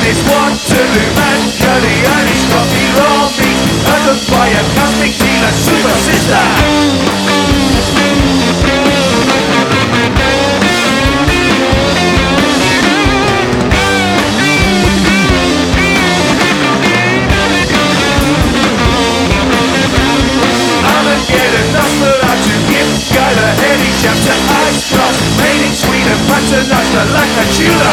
and it's Waterloo man, curly Irish coffee, raw meat, urban fire, cosmic dealer, super sister. Chapter, Ice Cross, Made it sweet and Paternoster, like a Tudor.